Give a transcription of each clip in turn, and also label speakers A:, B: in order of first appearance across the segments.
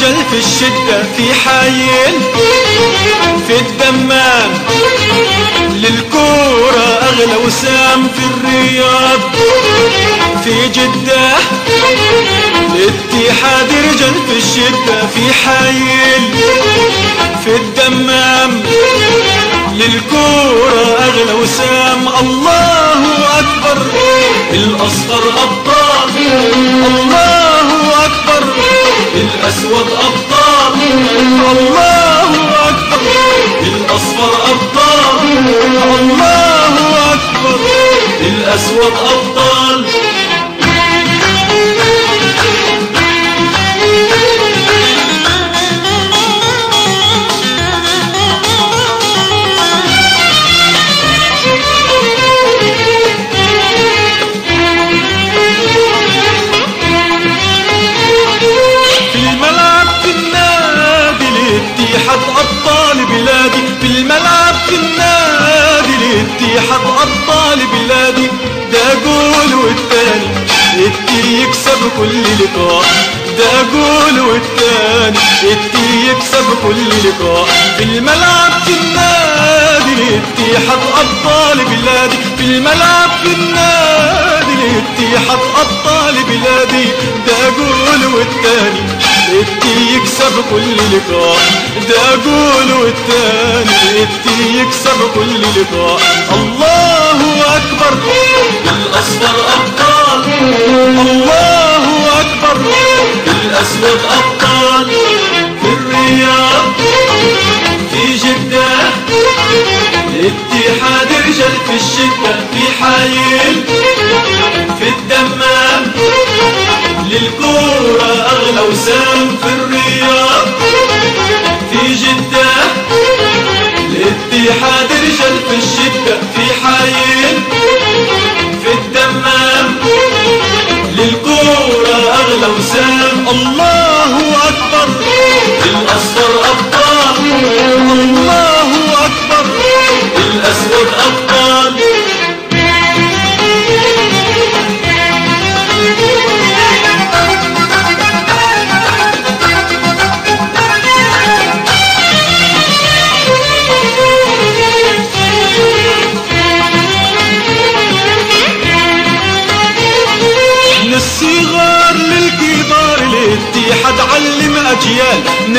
A: رجال في الشدة في حايل في الدمام للكورة أغلى وسام في الرياض. في جدة الاتحاد رجال في الشدة في حايل في الدمام للكورة أغلى وسام. الله أكبر الأصفر أبطال الله كل لقاء. ده جول والتاني. التي يكسب كل لقاء. في الملعب في النادي الاتحاد أبطال بلادي. في الملعب في النادي الاتحاد أبطال بلادي. ده جول والتاني. التي يكسب كل لقاء. ده جول والتاني. التي يكسب كل لقاء. الله أكبر. الأصفر أبطال. الله أكبر الأسود أبطال في الرياض في جدة اتحاد رجال في الشدة في حايل.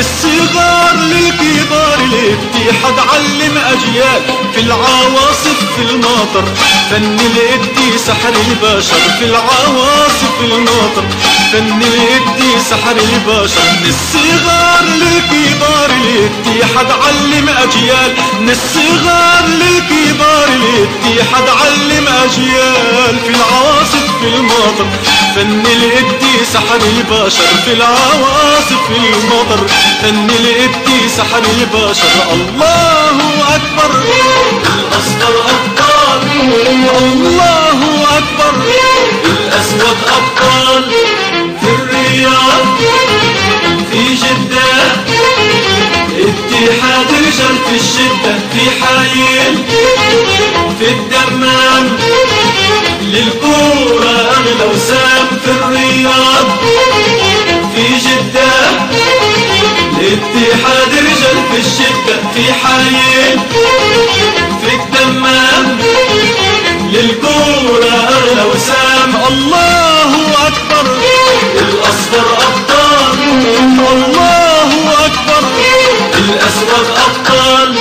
A: الصغار للكبار الاتحاد علم أجيال في العواصف في المطر. فن الإدي سحر البشر في العواصف في المطر. فن الإدي سحر البشر. من الصغار للكبار الاتحاد علم أجيال. من الصغار للكبار الاتحاد علم أجيال في العواصف في المطر. فن الإدي سحر البشر في العواصف في المطر. فن الإدي سحر البشر. الله أكبر. الأصفر أبطال. الله أكبر. الأسود أبطال. في الرياض. في جدة. اتحاد رجال في الشدة. في حايل. في الدمام. للكورة الأسود أبطال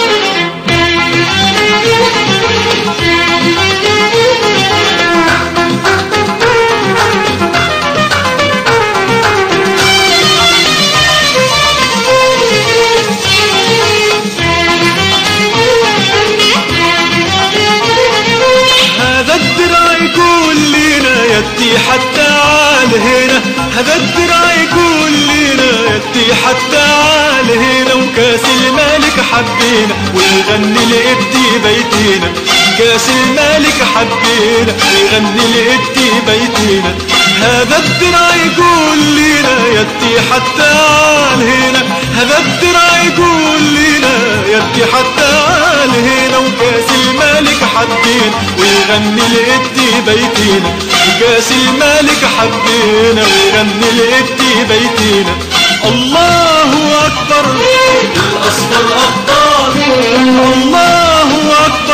A: هذا الدرع يقول لنا يدي حتى تعال هنا هذا الدرع يقول لنا يدي حتى تعال هنا وكاس الملك حبينا ويغني لإدي بيتنا كاس الملك حبينا ويغني لإدي بيتنا هذا الدرع يقول لنا يدي حتى هنا هذا الدرع يقول لنا يدي حتى هنا وكاس الملك حبينا ويغني لإدي بيتنا وكاس الملك حبينا ويغني لإدي بيتنا الله أكبر. الأصفر أبطال الله أكبر.